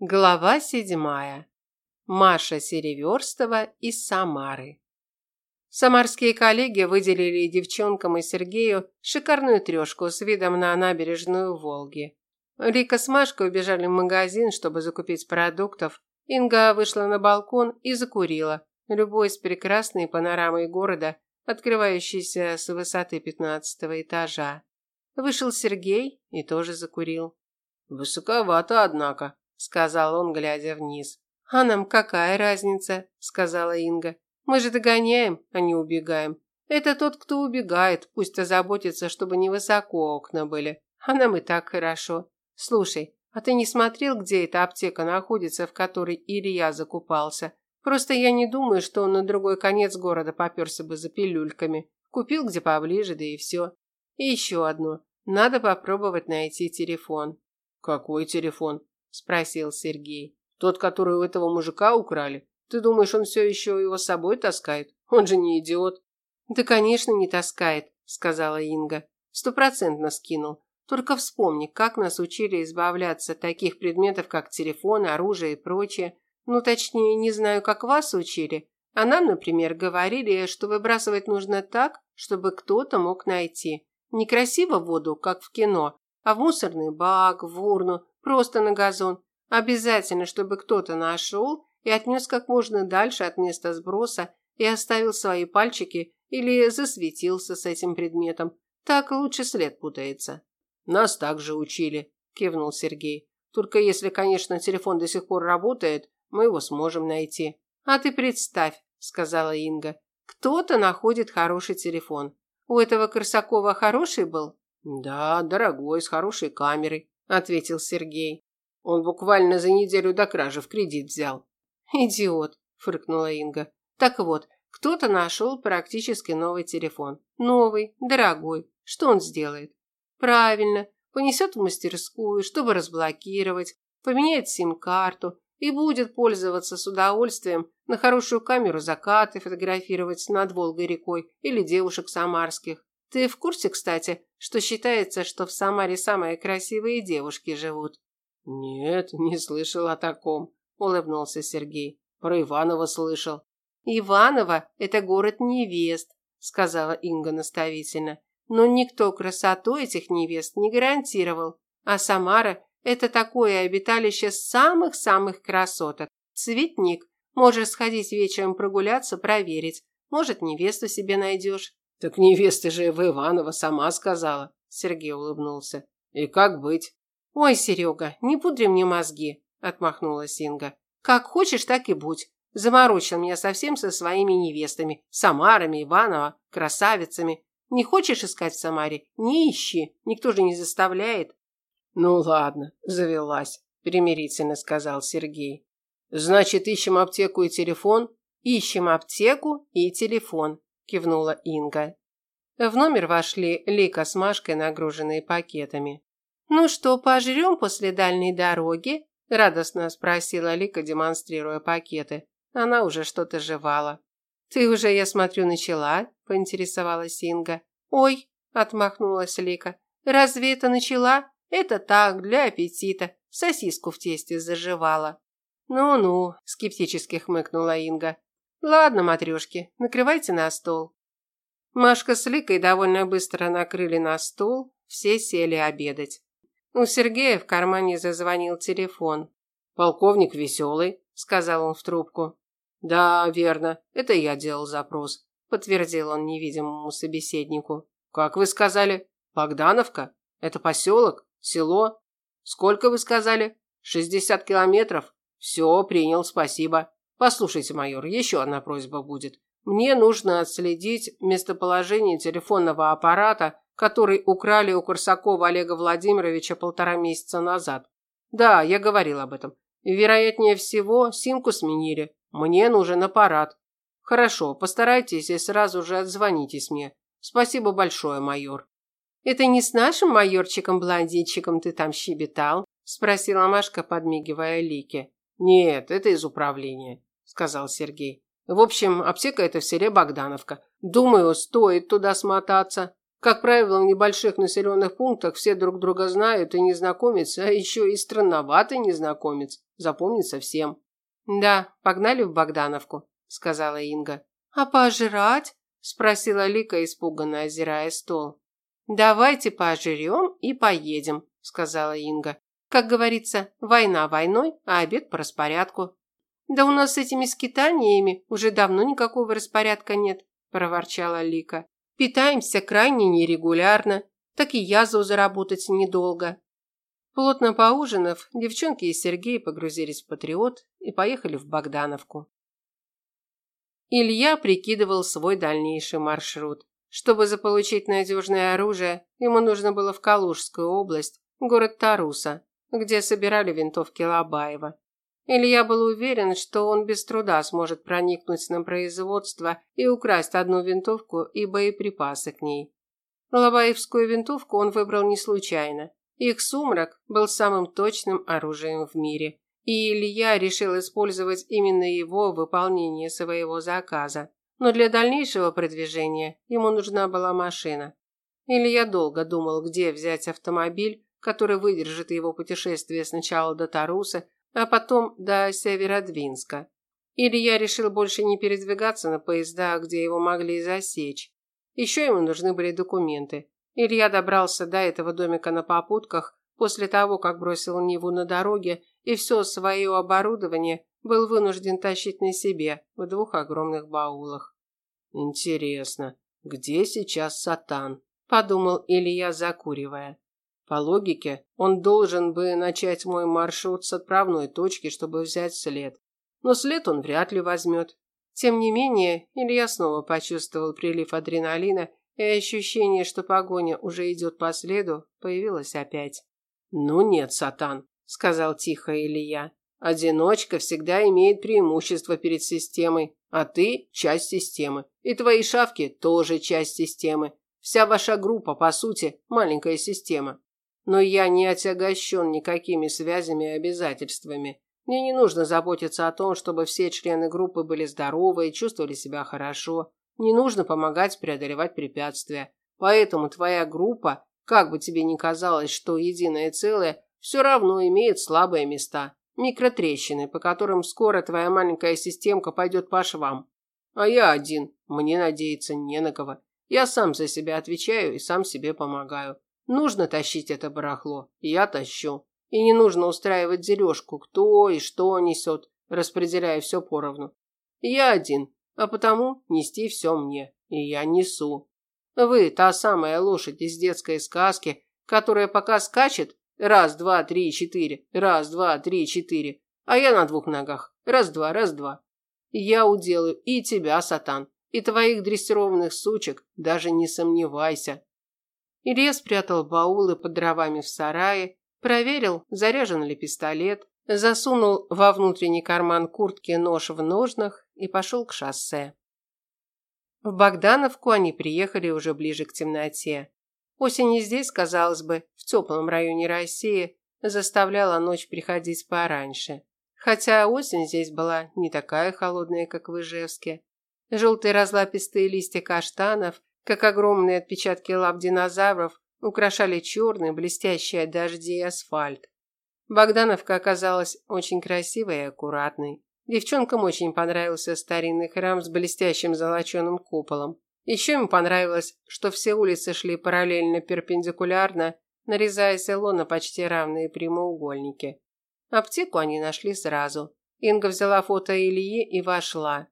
Глава седьмая. Маша Сереверстова из Самары. Самарские коллеги выделили девчонкам и Сергею шикарную трешку с видом на набережную Волги. Рика с Машкой убежали в магазин, чтобы закупить продуктов. Инга вышла на балкон и закурила, любуясь прекрасной панорамой города, открывающейся с высоты пятнадцатого этажа. Вышел Сергей и тоже закурил. «Высоковато, однако», сказал он, глядя вниз. А нам какая разница, сказала Инга. Мы же догоняем, а не убегаем. Это тот, кто убегает, пусть озаботится, чтобы невысоко окна были. А нам и так хорошо. Слушай, а ты не смотрел, где эта аптека находится, в которой Илья закупался? Просто я не думаю, что он на другой конец города поперся бы за пилюльками. Купил где поближе, да и все. И еще одно. Надо попробовать найти телефон. Какой телефон? Спросил Сергей. Тот, который у этого мужика украли? Ты думаешь, он все еще его с собой таскает? Он же не идиот. Да, конечно, не таскает, сказала Инга. Стопроцентно скинул. Только вспомни, как нас учили избавляться от таких предметов, как телефон, оружие и прочее. Ну, точнее, не знаю, как вас учили. А нам, например, говорили, что выбрасывать нужно так, чтобы кто-то мог найти. Не красиво в воду, как в кино, а в мусорный бак, в урну, Просто на газон. Обязательно, чтобы кто-то нашел и отнес как можно дальше от места сброса и оставил свои пальчики или засветился с этим предметом. Так лучше след путается. Нас также учили, кивнул Сергей. Только если, конечно, телефон до сих пор работает, мы его сможем найти. А ты представь, сказала Инга. Кто-то находит хороший телефон. У этого Корсакова хороший был? Да, дорогой, с хорошей камерой ответил Сергей. Он буквально за неделю до кражи в кредит взял. Идиот, фыркнула Инга. Так вот, кто-то нашел практически новый телефон. Новый, дорогой. Что он сделает? Правильно, понесет в мастерскую, чтобы разблокировать, поменяет сим-карту и будет пользоваться с удовольствием на хорошую камеру закаты фотографировать над Волгой рекой или девушек самарских. Ты в курсе, кстати, что считается, что в Самаре самые красивые девушки живут? Нет, не слышал о таком, улыбнулся Сергей. Про Иванова слышал. Иваново – это город невест, сказала Инга наставительно. Но никто красоту этих невест не гарантировал. А Самара – это такое обиталище самых-самых красоток. Цветник. Можешь сходить вечером прогуляться, проверить. Может, невесту себе найдешь. Так невеста же в Иванова сама сказала. Сергей улыбнулся. И как быть? Ой, Серега, не пудри мне мозги, отмахнулась Инга. Как хочешь, так и будь. Заморочил меня совсем со своими невестами, Самарами, Иванова, красавицами. Не хочешь искать в Самаре? Не ищи, никто же не заставляет. Ну ладно, завелась, примирительно сказал Сергей. Значит, ищем аптеку и телефон? Ищем аптеку и телефон, кивнула Инга. В номер вошли Лика с Машкой, нагруженные пакетами. «Ну что, пожрем после дальней дороги?» – радостно спросила Лика, демонстрируя пакеты. Она уже что-то жевала. «Ты уже, я смотрю, начала?» – поинтересовалась Инга. «Ой!» – отмахнулась Лика. «Разве это начала? Это так, для аппетита. Сосиску в тесте заживала». «Ну-ну», – скептически хмыкнула Инга. Ладно, матрешки, накрывайте на стол. Машка с Ликой довольно быстро накрыли на стол, все сели обедать. У Сергея в кармане зазвонил телефон. «Полковник веселый», – сказал он в трубку. «Да, верно, это я делал запрос», – подтвердил он невидимому собеседнику. «Как вы сказали? Богдановка? Это поселок? Село? Сколько вы сказали? Шестьдесят километров? Все, принял, спасибо». Послушайте, майор, еще одна просьба будет. Мне нужно отследить местоположение телефонного аппарата, который украли у Курсакова Олега Владимировича полтора месяца назад. Да, я говорил об этом. Вероятнее всего, симку сменили. Мне нужен аппарат. Хорошо, постарайтесь и сразу же отзвонитесь мне. Спасибо большое, майор. Это не с нашим майорчиком-блондинчиком ты там щебетал? Спросила Машка, подмигивая Лике. Нет, это из управления сказал Сергей. В общем, аптека это в селе Богдановка. Думаю, стоит туда смотаться. Как правило, в небольших населенных пунктах все друг друга знают и незнакомец, а еще и странноватый незнакомец. Запомнится всем. Да, погнали в Богдановку, сказала Инга. А пожрать? спросила Лика, испуганно озирая стол. Давайте пожрем и поедем, сказала Инга. Как говорится, война войной, а обед по распорядку. Да у нас с этими скитаниями уже давно никакого распорядка нет, проворчала Лика. Питаемся крайне нерегулярно, так и язву заработать недолго. Плотно поужинав, девчонки и Сергей погрузились в патриот и поехали в Богдановку. Илья прикидывал свой дальнейший маршрут. Чтобы заполучить надежное оружие, ему нужно было в Калужскую область, город Таруса, где собирали винтовки Лобаева. Илья был уверен, что он без труда сможет проникнуть на производство и украсть одну винтовку и боеприпасы к ней. Лобаевскую винтовку он выбрал не случайно. Их сумрак был самым точным оружием в мире, и Илья решил использовать именно его в выполнении своего заказа. Но для дальнейшего продвижения ему нужна была машина. Илья долго думал, где взять автомобиль, который выдержит его путешествие сначала до Таруса, а потом до Северодвинска. Илья решил больше не передвигаться на поездах, где его могли засечь. Еще ему нужны были документы. Илья добрался до этого домика на попутках после того, как бросил Ниву на дороге и все свое оборудование был вынужден тащить на себе в двух огромных баулах. «Интересно, где сейчас Сатан?» – подумал Илья, закуривая. По логике, он должен бы начать мой маршрут с отправной точки, чтобы взять след. Но след он вряд ли возьмет. Тем не менее, Илья снова почувствовал прилив адреналина, и ощущение, что погоня уже идет по следу, появилось опять. «Ну нет, Сатан», – сказал тихо Илья. «Одиночка всегда имеет преимущество перед системой, а ты – часть системы. И твои шавки – тоже часть системы. Вся ваша группа, по сути, маленькая система но я не отягощен никакими связями и обязательствами. Мне не нужно заботиться о том, чтобы все члены группы были здоровы и чувствовали себя хорошо. Не нужно помогать преодолевать препятствия. Поэтому твоя группа, как бы тебе ни казалось, что единое целое, все равно имеет слабые места. Микротрещины, по которым скоро твоя маленькая системка пойдет по швам. А я один, мне надеяться не на кого. Я сам за себя отвечаю и сам себе помогаю. Нужно тащить это барахло, я тащу. И не нужно устраивать дележку, кто и что несет, распределяя все поровну. Я один, а потому нести все мне, и я несу. Вы та самая лошадь из детской сказки, которая пока скачет раз, два, три, четыре, раз, два, три, четыре, а я на двух ногах, раз, два, раз, два. Я уделаю и тебя, сатан, и твоих дрессированных сучек, даже не сомневайся. Илья спрятал баулы под дровами в сарае, проверил, заряжен ли пистолет, засунул во внутренний карман куртки нож в ножнах и пошел к шоссе. В Богдановку они приехали уже ближе к темноте. Осень и здесь, казалось бы, в теплом районе России, заставляла ночь приходить пораньше. Хотя осень здесь была не такая холодная, как в Ижевске. Желтые разлапистые листья каштанов как огромные отпечатки лап динозавров украшали черный, блестящий от дождей асфальт. Богдановка оказалась очень красивой и аккуратной. Девчонкам очень понравился старинный храм с блестящим золоченым куполом. Еще им понравилось, что все улицы шли параллельно перпендикулярно, нарезая село на почти равные прямоугольники. Аптеку они нашли сразу. Инга взяла фото Ильи и вошла.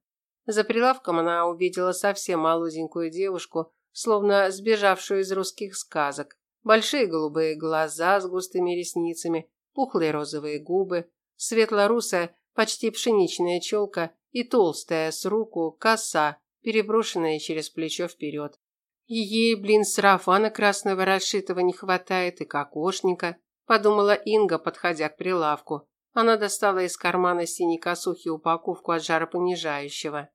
За прилавком она увидела совсем молоденькую девушку, словно сбежавшую из русских сказок. Большие голубые глаза с густыми ресницами, пухлые розовые губы, светло-русая, почти пшеничная челка и толстая с руку коса, переброшенная через плечо вперед. Ей, блин, сарафана красного расшитого не хватает и кокошника, подумала Инга, подходя к прилавку. Она достала из кармана синей косухи упаковку от жаропонижающего.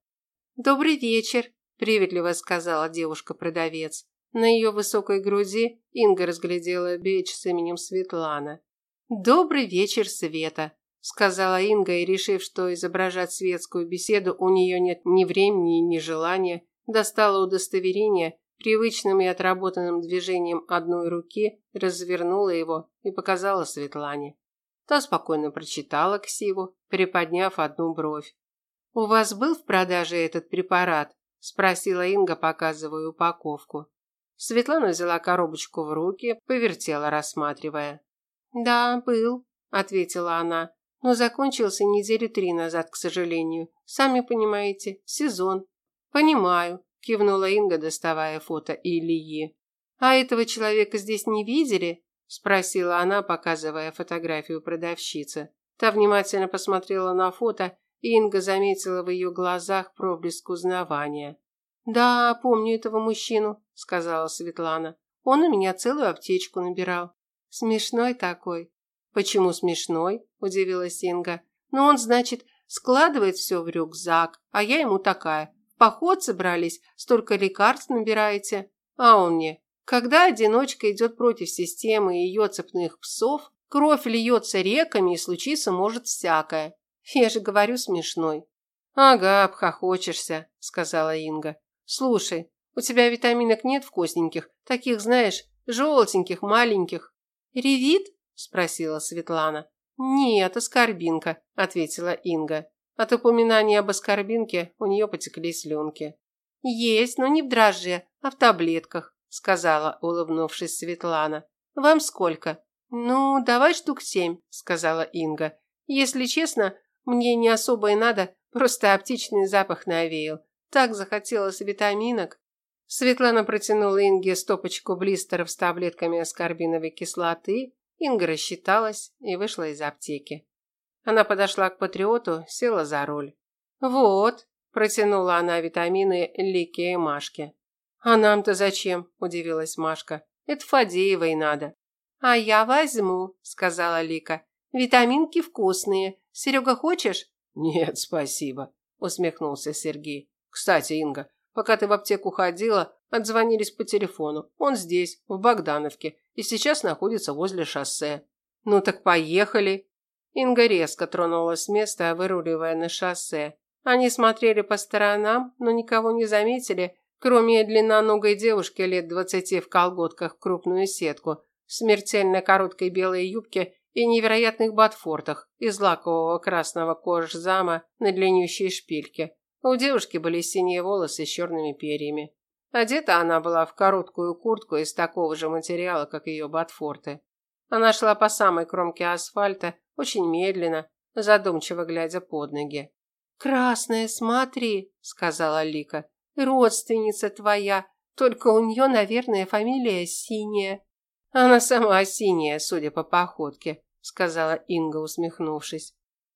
«Добрый вечер», – приветливо сказала девушка-продавец. На ее высокой груди Инга разглядела бейдж с именем Светлана. «Добрый вечер, Света», – сказала Инга и, решив, что изображать светскую беседу у нее нет ни времени, ни желания, достала удостоверение, Привычным и отработанным движением одной руки развернула его и показала Светлане. Та спокойно прочитала ксиву, приподняв одну бровь. «У вас был в продаже этот препарат?» – спросила Инга, показывая упаковку. Светлана взяла коробочку в руки, повертела, рассматривая. «Да, был», – ответила она, – «но закончился недели три назад, к сожалению. Сами понимаете, сезон». «Понимаю», – кивнула Инга, доставая фото Ильи. «А этого человека здесь не видели?» – спросила она, показывая фотографию продавщицы. Та внимательно посмотрела на фото Инга заметила в ее глазах проблеск узнавания. «Да, помню этого мужчину», – сказала Светлана. «Он у меня целую аптечку набирал. Смешной такой». «Почему смешной?» – удивилась Инга. «Ну, он, значит, складывает все в рюкзак, а я ему такая. В поход собрались, столько лекарств набираете. А он мне, когда одиночка идет против системы и ее цепных псов, кровь льется реками и случиться может всякое. Я же говорю смешной. Ага, обхохочешься, сказала Инга. Слушай, у тебя витаминок нет вкусненьких, таких, знаешь, желтеньких, маленьких. Ревит? спросила Светлана. Нет, аскорбинка, ответила Инга. От упоминания об аскорбинке у нее потекли слюнки. Есть, но не в дрожже, а в таблетках, сказала, улыбнувшись Светлана. Вам сколько? Ну, давай штук семь, сказала Инга. Если честно, мне не особо и надо, просто аптечный запах навеял. Так захотелось витаминок. Светлана протянула Инге стопочку блистеров с таблетками аскорбиновой кислоты. Инга рассчиталась и вышла из аптеки. Она подошла к патриоту, села за руль. «Вот», – протянула она витамины Лике и Машке. «А нам-то зачем?» – удивилась Машка. «Это Фадеевой надо». «А я возьму», – сказала Лика. «Витаминки вкусные, Серега, хочешь?» «Нет, спасибо», – усмехнулся Сергей. «Кстати, Инга, пока ты в аптеку ходила, отзвонились по телефону. Он здесь, в Богдановке, и сейчас находится возле шоссе». «Ну так поехали». Инга резко тронулась с места, выруливая на шоссе. Они смотрели по сторонам, но никого не заметили, кроме длинноногой девушки лет двадцати в колготках в крупную сетку, в смертельно короткой белой юбке и невероятных ботфортах из лакового красного кожзама на длиннющей шпильке. У девушки были синие волосы с черными перьями. Одета она была в короткую куртку из такого же материала, как ее ботфорты. Она шла по самой кромке асфальта, очень медленно, задумчиво глядя под ноги. «Красная, смотри», – сказала Лика. «Родственница твоя, только у нее, наверное, фамилия синяя». Она сама синяя, судя по походке, сказала Инга, усмехнувшись.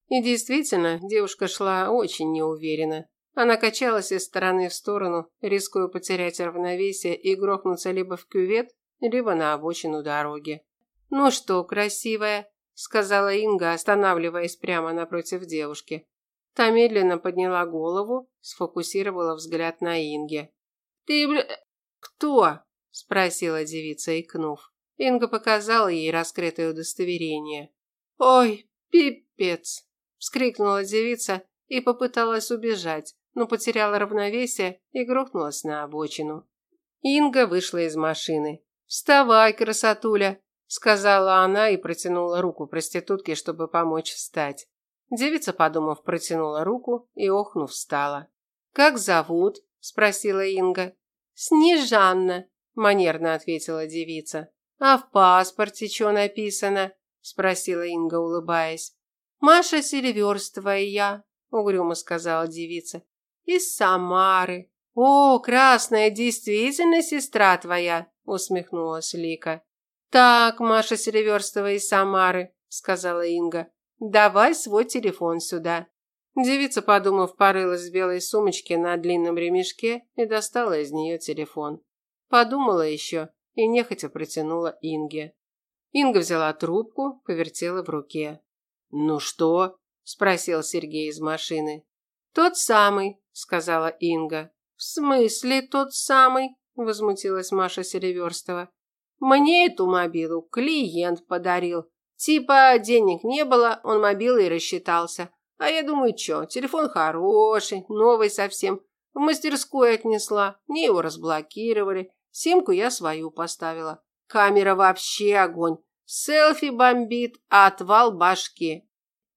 И действительно, девушка шла очень неуверенно. Она качалась из стороны в сторону, рискуя потерять равновесие и грохнуться либо в кювет, либо на обочину дороги. «Ну что, красивая?» – сказала Инга, останавливаясь прямо напротив девушки. Та медленно подняла голову, сфокусировала взгляд на Инге. «Ты, кто?» – спросила девица, икнув. Инга показала ей раскрытое удостоверение. «Ой, пипец!» – вскрикнула девица и попыталась убежать, но потеряла равновесие и грохнулась на обочину. Инга вышла из машины. «Вставай, красотуля!» – сказала она и протянула руку проститутке, чтобы помочь встать. Девица, подумав, протянула руку и, охнув, встала. «Как зовут?» – спросила Инга. «Снежанна», – манерно ответила девица. «А в паспорте что написано?» – спросила Инга, улыбаясь. «Маша Селиверстова и я», – угрюмо сказала девица. «Из Самары». «О, красная, действительно сестра твоя», – усмехнулась Лика. «Так, Маша Селиверстова из Самары», – сказала Инга. «Давай свой телефон сюда». Девица, подумав, порылась в белой сумочке на длинном ремешке и достала из нее телефон. Подумала еще и нехотя протянула Инге. Инга взяла трубку, повертела в руке. «Ну что?» – спросил Сергей из машины. «Тот самый», – сказала Инга. «В смысле тот самый?» – возмутилась Маша Сереверстова. «Мне эту мобилу клиент подарил. Типа денег не было, он мобилой рассчитался. А я думаю, что, телефон хороший, новый совсем. В мастерскую отнесла, мне его разблокировали, симку я свою поставила. Камера вообще огонь. Селфи бомбит, а отвал башки.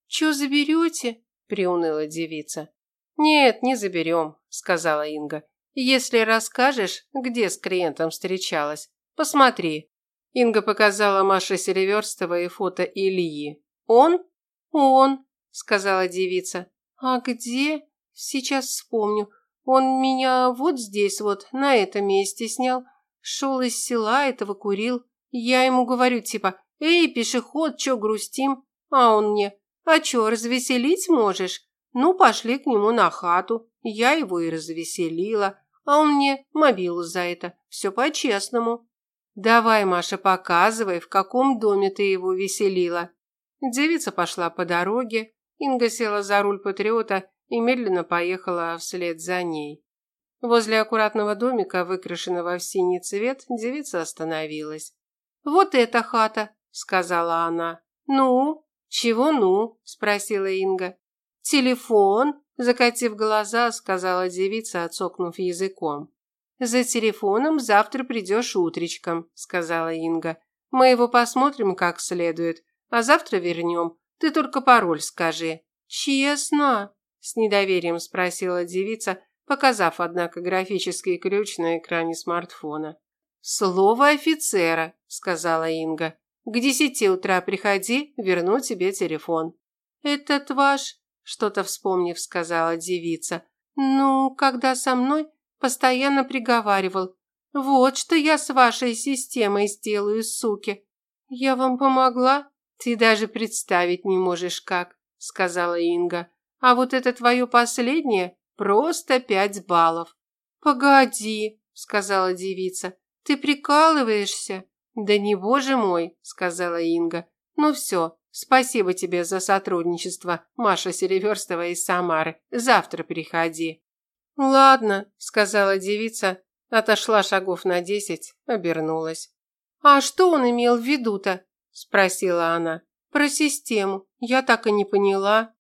«Чё заберете?» – приуныла девица. «Нет, не заберем», – сказала Инга. «Если расскажешь, где с клиентом встречалась, посмотри». Инга показала Маше Селиверстовой фото Ильи. «Он?» «Он», – сказала девица. «А где?» «Сейчас вспомню. Он меня вот здесь вот, на этом месте снял. Шел из села, этого курил. Я ему говорю типа, эй, пешеход, чё грустим? А он мне, а чё, развеселить можешь? Ну, пошли к нему на хату. Я его и развеселила. А он мне мобилу за это. Все по-честному. Давай, Маша, показывай, в каком доме ты его веселила. Девица пошла по дороге. Инга села за руль патриота и медленно поехала вслед за ней. Возле аккуратного домика, выкрашенного в синий цвет, девица остановилась. «Вот эта хата», – сказала она. «Ну?» «Чего ну?» – спросила Инга. «Телефон?» – закатив глаза, сказала девица, отсокнув языком. «За телефоном завтра придешь утречком», – сказала Инга. «Мы его посмотрим как следует, а завтра вернем. Ты только пароль скажи». «Честно?» – с недоверием спросила девица, показав, однако, графический ключ на экране смартфона. «Слово офицера», – сказала Инга. К десяти утра приходи, верну тебе телефон». «Этот ваш...» – что-то вспомнив, сказала девица. «Ну, когда со мной, постоянно приговаривал. Вот что я с вашей системой сделаю, суки. Я вам помогла? Ты даже представить не можешь как», – сказала Инга. «А вот это твое последнее – просто пять баллов». «Погоди», – сказала девица. «Ты прикалываешься?» «Да не боже мой», – сказала Инга. «Ну все, спасибо тебе за сотрудничество, Маша Селиверстова из Самары. Завтра приходи». «Ладно», – сказала девица, отошла шагов на десять, обернулась. «А что он имел в виду-то?» – спросила она. «Про систему. Я так и не поняла».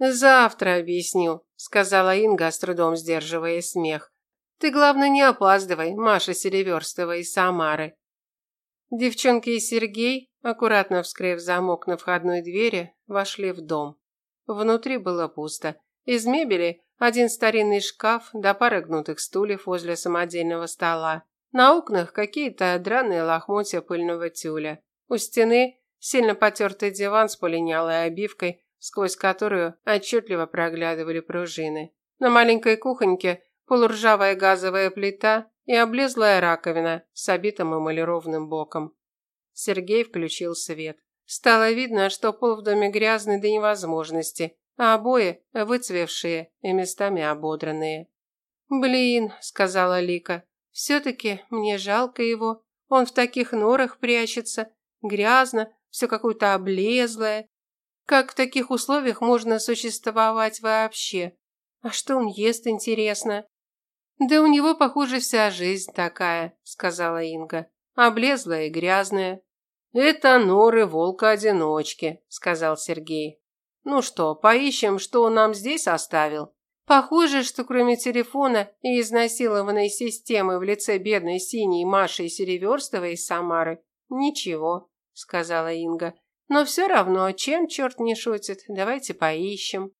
«Завтра объясню», – сказала Инга, с трудом сдерживая смех. «Ты, главное, не опаздывай, Маша Селиверстова из Самары». Девчонки и Сергей, аккуратно вскрыв замок на входной двери, вошли в дом. Внутри было пусто. Из мебели один старинный шкаф да пара гнутых стульев возле самодельного стола. На окнах какие-то драные лохмотья пыльного тюля. У стены сильно потертый диван с полинялой обивкой, сквозь которую отчетливо проглядывали пружины. На маленькой кухоньке полуржавая газовая плита и облезлая раковина с обитым эмалированным боком. Сергей включил свет. Стало видно, что пол в доме грязный до невозможности, а обои выцвевшие и местами ободранные. «Блин», – сказала Лика, – «все-таки мне жалко его. Он в таких норах прячется, грязно, все какое-то облезлое. Как в таких условиях можно существовать вообще? А что он ест, интересно?» «Да у него, похоже, вся жизнь такая», – сказала Инга. «Облезлая и грязная». «Это норы волка-одиночки», – сказал Сергей. «Ну что, поищем, что он нам здесь оставил?» Похоже, что кроме телефона и изнасилованной системы в лице бедной синей Маши Сереверстовой из Самары, ничего, сказала Инга. Но все равно, чем черт не шутит, давайте поищем.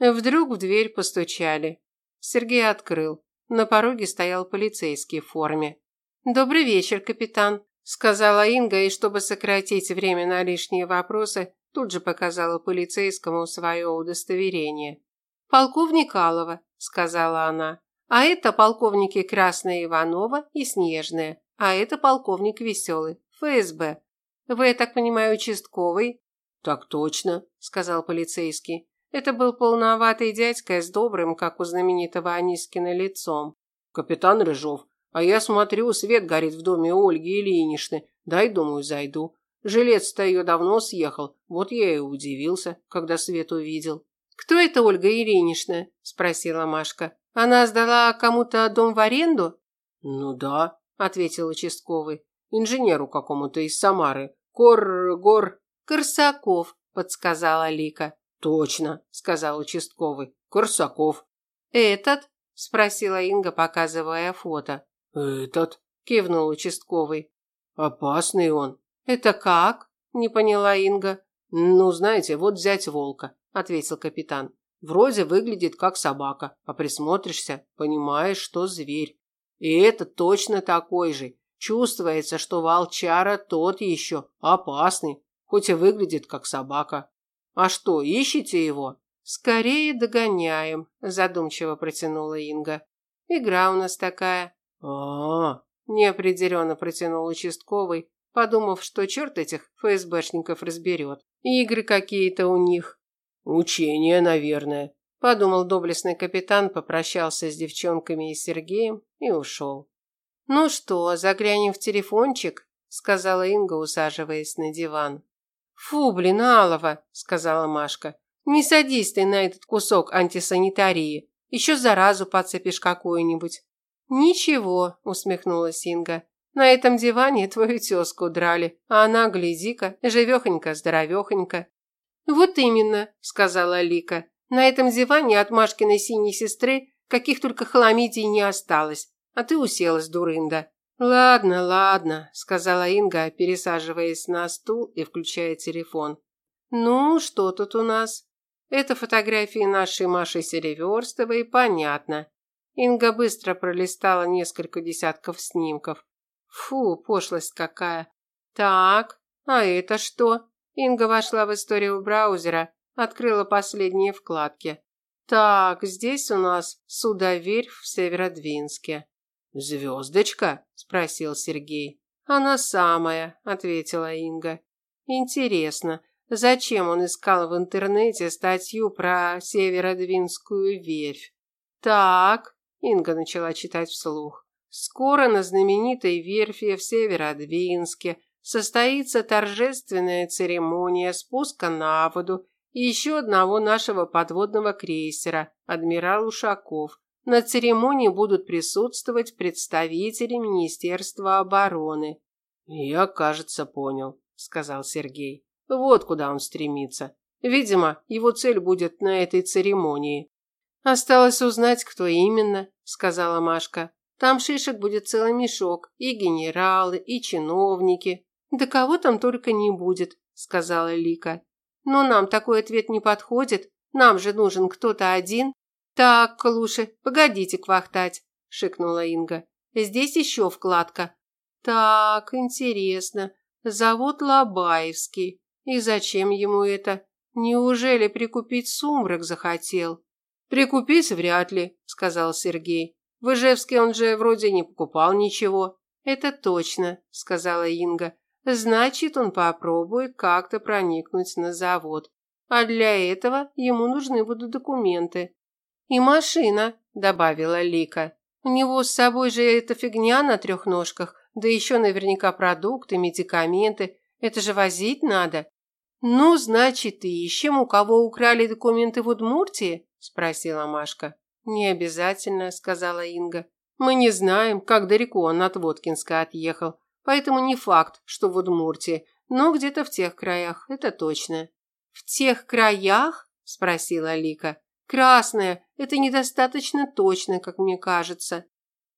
Вдруг в дверь постучали. Сергей открыл. На пороге стоял полицейский в форме. «Добрый вечер, капитан», – сказала Инга, и чтобы сократить время на лишние вопросы, тут же показала полицейскому свое удостоверение. «Полковник Алова», – сказала она. «А это полковники Красная Иванова и Снежная, а это полковник Веселый, ФСБ. Вы, я так понимаю, участковый?» «Так точно», – сказал полицейский. Это был полноватый дядька с добрым, как у знаменитого Анискина, лицом. «Капитан Рыжов, а я смотрю, свет горит в доме Ольги Ильиничны. Дай, думаю, зайду. Жилец-то ее давно съехал, вот я и удивился, когда свет увидел». «Кто это Ольга Ильинична?» – спросила Машка. «Она сдала кому-то дом в аренду?» «Ну да», – ответил участковый. «Инженеру какому-то из Самары. Кор... Гор...» «Корсаков», – подсказала Лика. «Точно», – сказал участковый. «Корсаков». «Этот?» спросила Инга, показывая фото. Этот, кивнул участковый. Опасный он. Это как? не поняла Инга. Ну, знаете, вот взять волка, ответил капитан. Вроде выглядит как собака, а присмотришься, понимаешь, что зверь. И это точно такой же. Чувствуется, что волчара тот еще опасный, хоть и выглядит как собака. А что, ищете его? Скорее догоняем, задумчиво протянула Инга. Игра у нас такая. А, -а, -а. неопределенно протянул участковый, подумав, что черт этих ФСБшников разберет. Игры какие-то у них. Учение, наверное, подумал доблестный капитан, попрощался с девчонками и Сергеем и ушел. Ну что, заглянем в телефончик, сказала Инга, усаживаясь на диван. Фу, блин, Алова, сказала Машка. Не садись ты на этот кусок антисанитарии. Еще заразу подцепишь какую-нибудь. Ничего, усмехнулась Инга. На этом диване твою тёзку драли, а она, гляди-ка, живёхонька-здоровёхонька. Вот именно, сказала Лика. На этом диване от Машкиной синей сестры каких только хламидий не осталось, а ты уселась, дурында. Ладно, ладно, сказала Инга, пересаживаясь на стул и включая телефон. Ну, что тут у нас? Это фотографии нашей Маши Сереверстовой, понятно. Инга быстро пролистала несколько десятков снимков. Фу, пошлость какая. Так, а это что? Инга вошла в историю браузера, открыла последние вкладки. Так, здесь у нас судоверь в Северодвинске. Звездочка? спросил Сергей. Она самая, ответила Инга. Интересно, зачем он искал в интернете статью про Северодвинскую верфь? Так, Инга начала читать вслух. Скоро на знаменитой верфи в Северодвинске состоится торжественная церемония спуска на воду еще одного нашего подводного крейсера, адмирал Ушаков. На церемонии будут присутствовать представители Министерства обороны. Я, кажется, понял, сказал Сергей. Вот куда он стремится. Видимо, его цель будет на этой церемонии. Осталось узнать, кто именно, сказала Машка. Там шишек будет целый мешок, и генералы, и чиновники. Да кого там только не будет, сказала Лика. Но нам такой ответ не подходит. Нам же нужен кто-то один. Так, Клуши, погодите квахтать, шикнула Инга. Здесь еще вкладка. Так, интересно. Завод Лобаевский. И зачем ему это? Неужели прикупить сумрак захотел? Прикупить вряд ли, сказал Сергей. В Ижевске он же вроде не покупал ничего. Это точно, сказала Инга. Значит, он попробует как-то проникнуть на завод. А для этого ему нужны будут документы. И машина, добавила Лика. У него с собой же эта фигня на трех ножках, да еще наверняка продукты, медикаменты. Это же возить надо. Ну, значит, ищем, у кого украли документы в Удмуртии? спросила Машка. «Не обязательно», – сказала Инга. «Мы не знаем, как далеко он от Воткинска отъехал, поэтому не факт, что в Удмуртии, но где-то в тех краях, это точно». «В тех краях?» – спросила Лика. «Красная, это недостаточно точно, как мне кажется».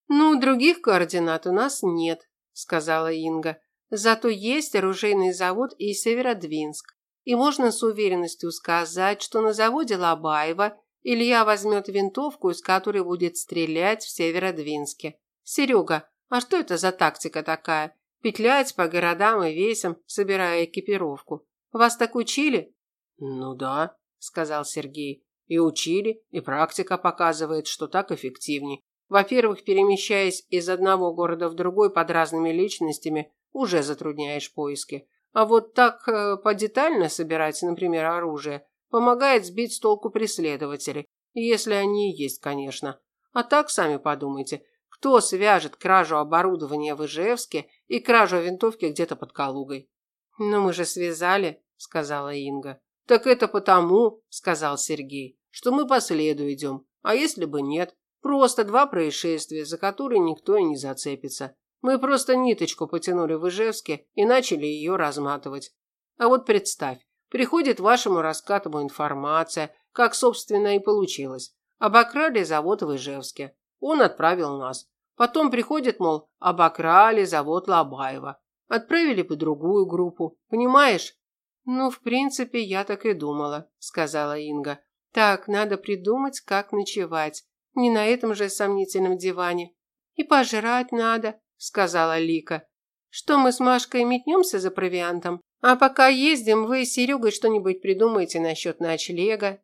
«Ну, других координат у нас нет», – сказала Инга. «Зато есть оружейный завод и Северодвинск. И можно с уверенностью сказать, что на заводе Лобаева Илья возьмет винтовку, из которой будет стрелять в Северодвинске. Серега, а что это за тактика такая? Петлять по городам и весям, собирая экипировку. Вас так учили? Ну да, сказал Сергей. И учили, и практика показывает, что так эффективнее. Во-первых, перемещаясь из одного города в другой под разными личностями, уже затрудняешь поиски. А вот так э, подетально собирать, например, оружие, Помогает сбить с толку преследователей, если они есть, конечно. А так сами подумайте, кто свяжет кражу оборудования в Ижевске и кражу винтовки где-то под Калугой? Ну мы же связали, сказала Инга. Так это потому, сказал Сергей, что мы по следу идем. А если бы нет? Просто два происшествия, за которые никто и не зацепится. Мы просто ниточку потянули в Ижевске и начали ее разматывать. А вот представь, Приходит вашему раскату информация, как, собственно, и получилось. Обокрали завод в Ижевске. Он отправил нас. Потом приходит, мол, обокрали завод Лобаева. Отправили бы другую группу. Понимаешь? Ну, в принципе, я так и думала, сказала Инга. Так, надо придумать, как ночевать. Не на этом же сомнительном диване. И пожрать надо, сказала Лика. Что мы с Машкой метнемся за провиантом? А пока ездим, вы с Серегой что-нибудь придумаете насчет ночлега.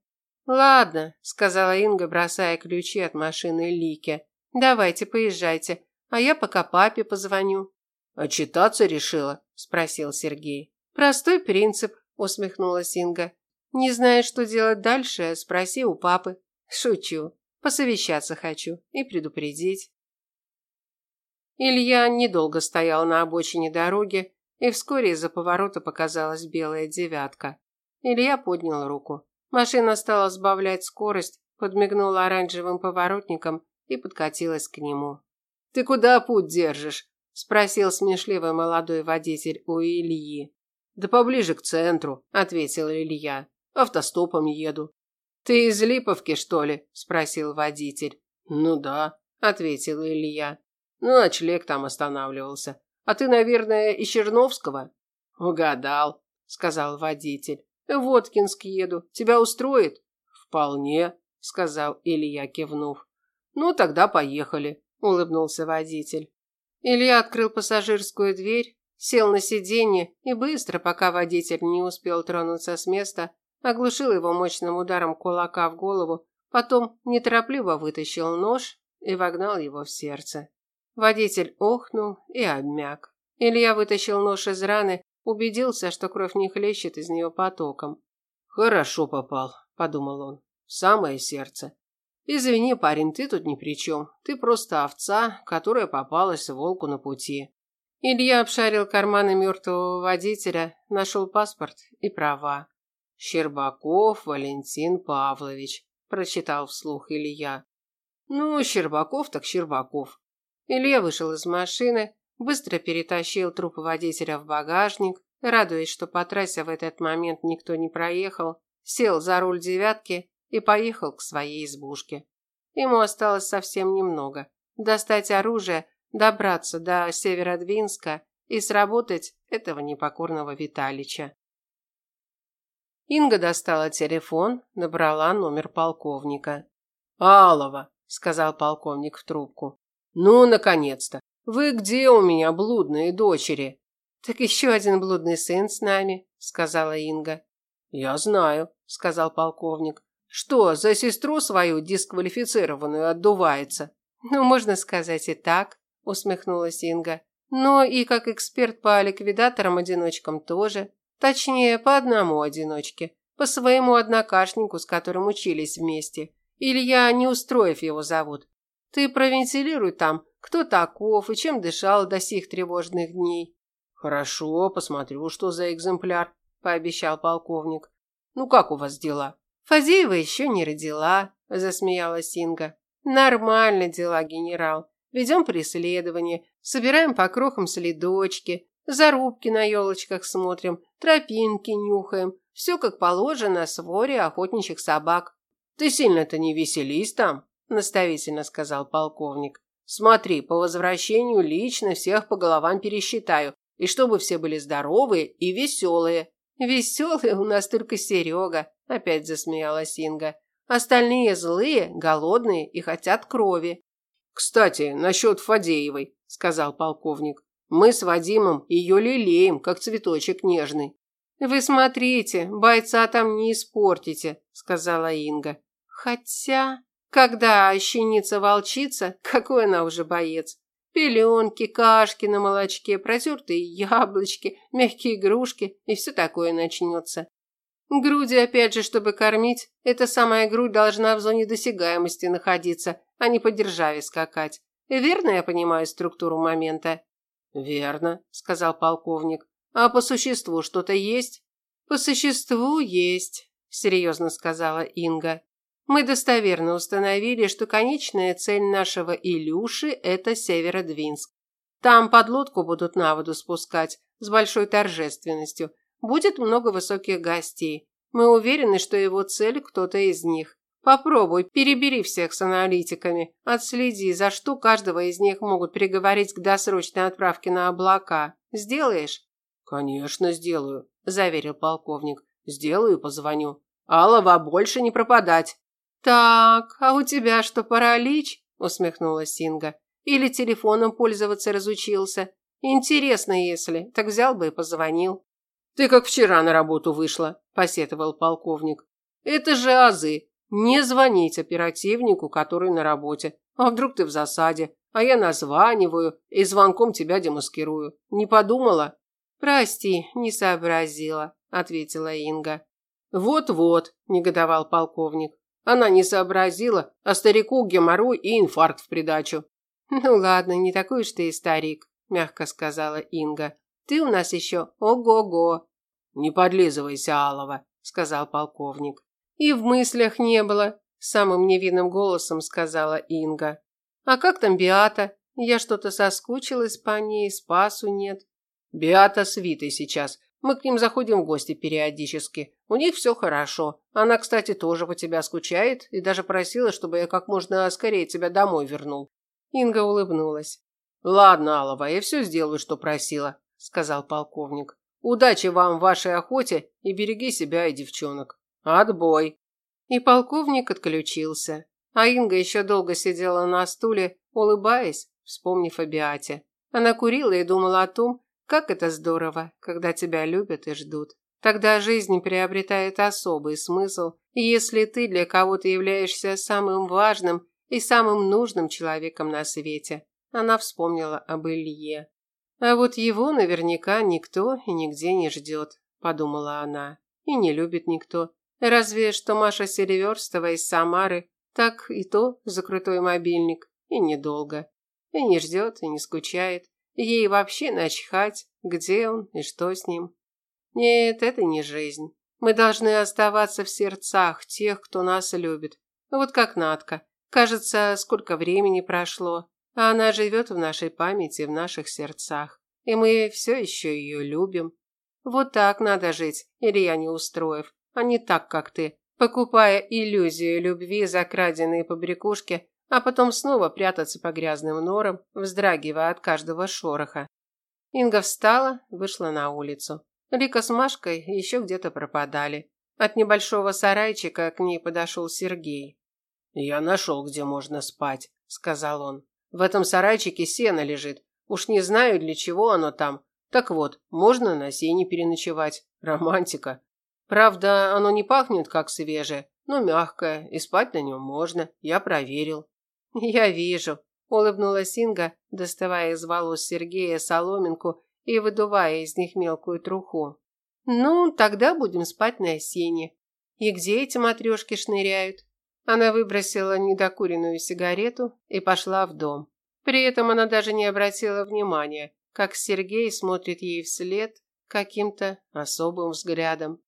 Ладно, сказала Инга, бросая ключи от машины Лике. Давайте, поезжайте, а я пока папе позвоню. «Отчитаться решила?» – спросил Сергей. «Простой принцип», – усмехнулась Инга. «Не знаешь, что делать дальше, спроси у папы». «Шучу. Посовещаться хочу и предупредить». Илья недолго стоял на обочине дороги, и вскоре из-за поворота показалась белая девятка. Илья поднял руку. Машина стала сбавлять скорость, подмигнула оранжевым поворотником и подкатилась к нему. «Ты куда путь держишь?» – спросил смешливый молодой водитель у Ильи. «Да поближе к центру», – ответил Илья. «Автостопом еду». «Ты из Липовки, что ли?» – спросил водитель. «Ну да», – ответил Илья. «Ну, ночлег там останавливался. А ты, наверное, из Черновского?» «Угадал», – сказал водитель. «В Воткинск еду. Тебя устроит?» «Вполне», – сказал Илья, кивнув. «Ну, тогда поехали», – улыбнулся водитель. Илья открыл пассажирскую дверь, сел на сиденье и быстро, пока водитель не успел тронуться с места, оглушил его мощным ударом кулака в голову, потом неторопливо вытащил нож и вогнал его в сердце. Водитель охнул и обмяк. Илья вытащил нож из раны, убедился, что кровь не хлещет из нее потоком. «Хорошо попал», – подумал он, – «в самое сердце». Извини, парень, ты тут ни при чем. Ты просто овца, которая попалась волку на пути. Илья обшарил карманы мертвого водителя, нашел паспорт и права. Щербаков Валентин Павлович, прочитал вслух Илья. Ну, Щербаков так Щербаков. Илья вышел из машины, быстро перетащил труп водителя в багажник, радуясь, что по трассе в этот момент никто не проехал, сел за руль девятки и поехал к своей избушке. Ему осталось совсем немного. Достать оружие, добраться до Северодвинска и сработать этого непокорного Виталича. Инга достала телефон, набрала номер полковника. «Алова», – сказал полковник в трубку. «Ну, наконец-то! Вы где у меня, блудные дочери?» «Так еще один блудный сын с нами», – сказала Инга. «Я знаю», – сказал полковник. Что, за сестру свою дисквалифицированную отдувается? Ну, можно сказать и так, усмехнулась Инга. Но и как эксперт по ликвидаторам-одиночкам тоже. Точнее, по одному одиночке. По своему однокашнику, с которым учились вместе. Илья Неустроев его зовут. Ты провентилируй там, кто таков и чем дышал до сих тревожных дней. Хорошо, посмотрю, что за экземпляр, пообещал полковник. Ну как у вас дела? Фадеева еще не родила, засмеялась Инга. Нормально дела, генерал. Ведем преследование, собираем по крохам следочки, зарубки на елочках смотрим, тропинки нюхаем. Все как положено своре охотничьих собак. Ты сильно-то не веселись там, наставительно сказал полковник. Смотри, по возвращению лично всех по головам пересчитаю, и чтобы все были здоровые и веселые. Веселый у нас только Серега, опять засмеялась Инга. Остальные злые, голодные и хотят крови. Кстати, насчет Фадеевой, сказал полковник. Мы с Вадимом ее лелеем, как цветочек нежный. Вы смотрите, бойца там не испортите, сказала Инга. Хотя, когда щеница волчица, какой она уже боец. Пеленки, кашки на молочке, протертые яблочки, мягкие игрушки и все такое начнется. Груди, опять же, чтобы кормить, эта самая грудь должна в зоне досягаемости находиться, а не по державе скакать. Верно я понимаю структуру момента? Верно, сказал полковник. А по существу что-то есть? По существу есть, серьезно сказала Инга. Мы достоверно установили, что конечная цель нашего Илюши – это Северодвинск. Там подлодку будут на воду спускать с большой торжественностью. Будет много высоких гостей. Мы уверены, что его цель – кто-то из них. Попробуй, перебери всех с аналитиками, отследи, за что каждого из них могут приговорить к досрочной отправке на облака. Сделаешь? Конечно, сделаю, заверил полковник. Сделаю и позвоню. Алова, больше не пропадать. Так, а у тебя что, паралич? усмехнулась Синга. Или телефоном пользоваться разучился? Интересно, если. Так взял бы и позвонил. Ты как вчера на работу вышла, посетовал полковник. Это же азы. Не звонить оперативнику, который на работе. А вдруг ты в засаде? А я названиваю и звонком тебя демаскирую. Не подумала? Прости, не сообразила, ответила Инга. Вот-вот, негодовал полковник. Она не сообразила, а старику геморрой и инфаркт в придачу. Ну ладно, не такой уж ты и старик, мягко сказала Инга. Ты у нас еще ого-го. Не подлизывайся, Алова, сказал полковник. И в мыслях не было, самым невинным голосом сказала Инга. А как там Биата? Я что-то соскучилась по ней, спасу нет. Биата с Витой сейчас. Мы к ним заходим в гости периодически. У них все хорошо. Она, кстати, тоже по тебя скучает и даже просила, чтобы я как можно скорее тебя домой вернул. Инга улыбнулась. Ладно, Алова, я все сделаю, что просила, сказал полковник. Удачи вам в вашей охоте и береги себя и девчонок. Отбой. И полковник отключился. А Инга еще долго сидела на стуле, улыбаясь, вспомнив о Биате. Она курила и думала о том, как это здорово, когда тебя любят и ждут. Тогда жизнь приобретает особый смысл, если ты для кого-то являешься самым важным и самым нужным человеком на свете. Она вспомнила об Илье. А вот его наверняка никто и нигде не ждет, подумала она. И не любит никто. Разве что Маша Селиверстова из Самары, так и то за крутой мобильник, и недолго. И не ждет, и не скучает. Ей вообще начхать, где он и что с ним. Нет, это не жизнь. Мы должны оставаться в сердцах тех, кто нас любит. Вот как Натка. Кажется, сколько времени прошло, а она живет в нашей памяти, в наших сердцах. И мы все еще ее любим. Вот так надо жить, Илья Неустроев а не так, как ты, покупая иллюзию любви за краденные побрякушки, а потом снова прятаться по грязным норам, вздрагивая от каждого шороха. Инга встала, вышла на улицу. Лика с Машкой еще где-то пропадали. От небольшого сарайчика к ней подошел Сергей. «Я нашел, где можно спать», – сказал он. «В этом сарайчике сено лежит. Уж не знаю, для чего оно там. Так вот, можно на сене переночевать. Романтика. Правда, оно не пахнет как свежее, но мягкое, и спать на нем можно. Я проверил. Я вижу, улыбнулась Инга, доставая из волос Сергея соломинку и выдувая из них мелкую труху. Ну, тогда будем спать на сене. И где эти матрешки шныряют? Она выбросила недокуренную сигарету и пошла в дом. При этом она даже не обратила внимания, как Сергей смотрит ей вслед каким-то особым взглядом.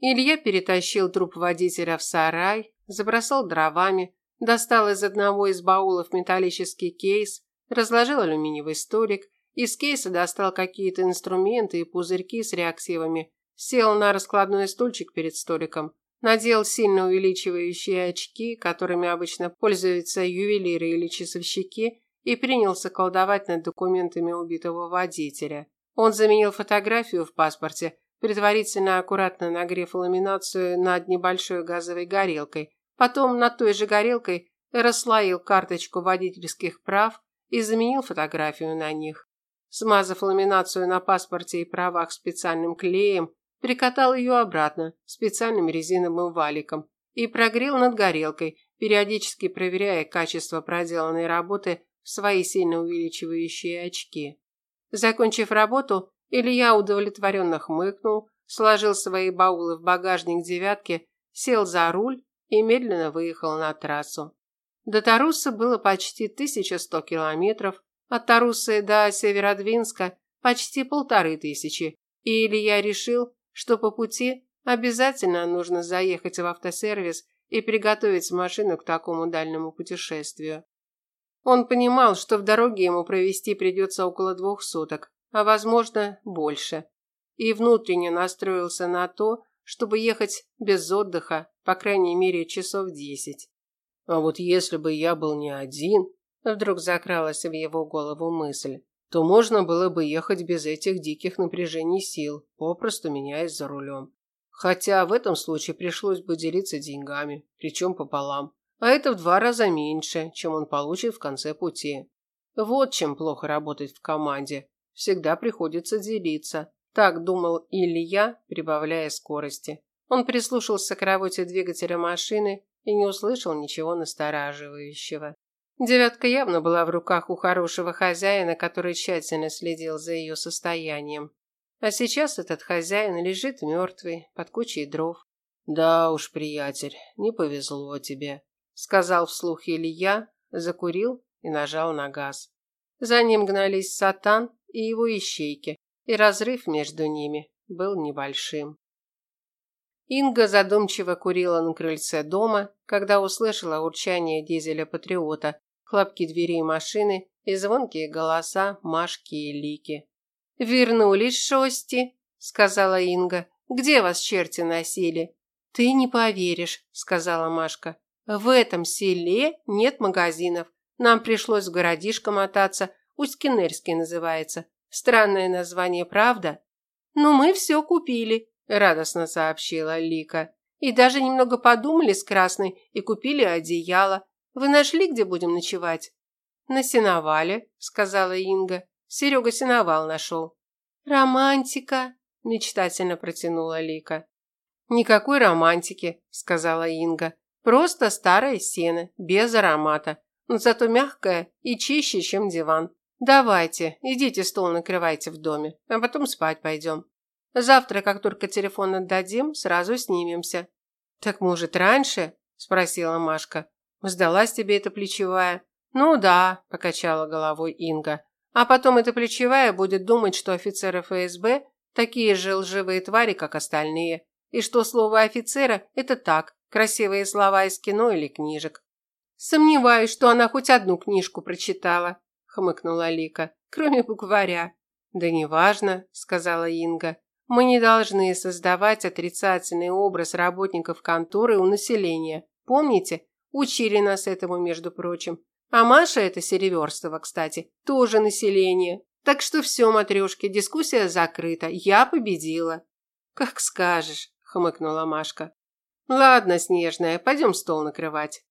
Илья перетащил труп водителя в сарай, забросал дровами, достал из одного из баулов металлический кейс, разложил алюминиевый столик, из кейса достал какие-то инструменты и пузырьки с реактивами, сел на раскладной стульчик перед столиком, надел сильно увеличивающие очки, которыми обычно пользуются ювелиры или часовщики, и принялся колдовать над документами убитого водителя. Он заменил фотографию в паспорте предварительно аккуратно нагрев ламинацию над небольшой газовой горелкой. Потом над той же горелкой расслоил карточку водительских прав и заменил фотографию на них. Смазав ламинацию на паспорте и правах специальным клеем, прикатал ее обратно специальным резиновым валиком и прогрел над горелкой, периодически проверяя качество проделанной работы в свои сильно увеличивающие очки. Закончив работу, Илья удовлетворенно хмыкнул, сложил свои баулы в багажник девятки, сел за руль и медленно выехал на трассу. До Тарусы было почти 1100 километров, от Тарусы до Северодвинска почти полторы тысячи, и Илья решил, что по пути обязательно нужно заехать в автосервис и приготовить машину к такому дальнему путешествию. Он понимал, что в дороге ему провести придется около двух суток, а возможно, больше. И внутренне настроился на то, чтобы ехать без отдыха, по крайней мере, часов десять. А вот если бы я был не один, вдруг закралась в его голову мысль, то можно было бы ехать без этих диких напряжений сил, попросту меняясь за рулем. Хотя в этом случае пришлось бы делиться деньгами, причем пополам. А это в два раза меньше, чем он получит в конце пути. Вот чем плохо работать в команде. Всегда приходится делиться. Так думал Илья, прибавляя скорости. Он прислушался к работе двигателя машины и не услышал ничего настораживающего. Девятка явно была в руках у хорошего хозяина, который тщательно следил за ее состоянием. А сейчас этот хозяин лежит мертвый, под кучей дров. «Да уж, приятель, не повезло тебе», – сказал вслух Илья, закурил и нажал на газ. За ним гнались Сатан и его ищейки, и разрыв между ними был небольшим. Инга задумчиво курила на крыльце дома, когда услышала урчание дизеля Патриота, хлопки дверей машины и звонкие голоса Машки и Лики. «Вернулись шости», – сказала Инга. «Где вас черти носили?» «Ты не поверишь», – сказала Машка. «В этом селе нет магазинов. Нам пришлось в городишко мотаться. Усть-Кенерский называется. Странное название, правда?» «Ну, мы все купили», – радостно сообщила Лика. «И даже немного подумали с Красной и купили одеяло. Вы нашли, где будем ночевать?» «На сеновале», – сказала Инга. Серега сеновал нашел. «Романтика», – мечтательно протянула Лика. «Никакой романтики», – сказала Инга. «Просто старое сено, без аромата, но зато мягкое и чище, чем диван. Давайте, идите стол накрывайте в доме, а потом спать пойдем. Завтра, как только телефон отдадим, сразу снимемся». «Так, может, раньше?» – спросила Машка. Сдалась тебе эта плечевая? Ну да, покачала головой Инга. А потом эта плечевая будет думать, что офицеры ФСБ такие же лживые твари, как остальные, и что слово офицера это так, красивые слова из кино или книжек. Сомневаюсь, что она хоть одну книжку прочитала, хмыкнула Лика, кроме букваря. Да неважно, сказала Инга. Мы не должны создавать отрицательный образ работников конторы у населения. Помните, Учили нас этому, между прочим. А Маша, это Сереверстова, кстати, тоже население. Так что все, матрешки, дискуссия закрыта. Я победила. Как скажешь, хмыкнула Машка. Ладно, Снежная, пойдем стол накрывать.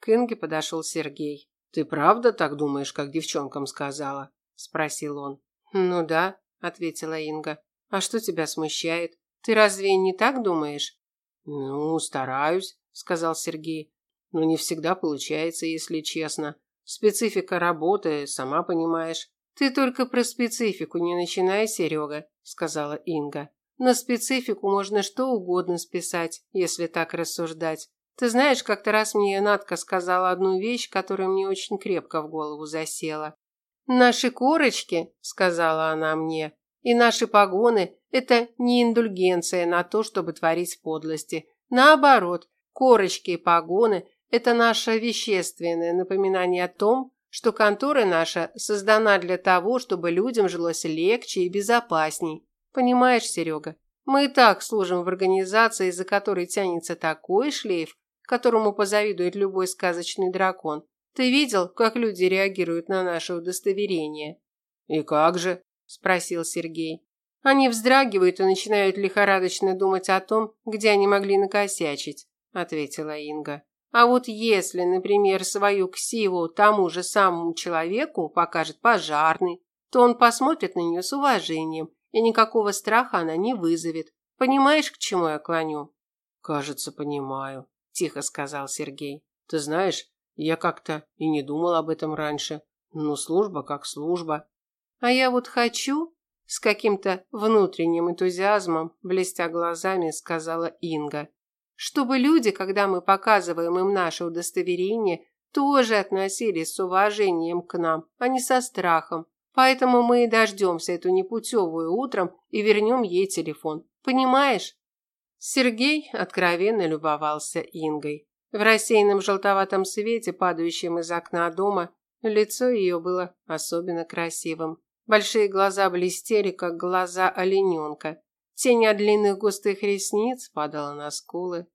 К Инге подошел Сергей. Ты правда так думаешь, как девчонкам сказала? Спросил он. Ну да, ответила Инга. А что тебя смущает? Ты разве не так думаешь? Ну, стараюсь, сказал Сергей но не всегда получается, если честно. Специфика работы, сама понимаешь. Ты только про специфику не начинай, Серега, сказала Инга. На специфику можно что угодно списать, если так рассуждать. Ты знаешь, как-то раз мне Натка сказала одну вещь, которая мне очень крепко в голову засела. Наши корочки, сказала она мне, и наши погоны это не индульгенция на то, чтобы творить подлости. Наоборот, корочки и погоны это наше вещественное напоминание о том, что контора наша создана для того, чтобы людям жилось легче и безопасней. Понимаешь, Серега? Мы и так служим в организации, за которой тянется такой шлейф, которому позавидует любой сказочный дракон. Ты видел, как люди реагируют на наше удостоверение? И как же? спросил Сергей. Они вздрагивают и начинают лихорадочно думать о том, где они могли накосячить, ответила Инга. А вот если, например, свою ксиву тому же самому человеку покажет пожарный, то он посмотрит на нее с уважением, и никакого страха она не вызовет. Понимаешь, к чему я клоню? Кажется, понимаю, тихо сказал Сергей. Ты знаешь, я как-то и не думал об этом раньше. Ну, служба как служба. А я вот хочу, с каким-то внутренним энтузиазмом, блестя глазами, сказала Инга чтобы люди, когда мы показываем им наше удостоверение, тоже относились с уважением к нам, а не со страхом. Поэтому мы и дождемся эту непутевую утром и вернем ей телефон. Понимаешь? Сергей откровенно любовался Ингой. В рассеянном желтоватом свете, падающем из окна дома, лицо ее было особенно красивым. Большие глаза блестели, как глаза олененка. Тень от длинных густых ресниц падала на скулы.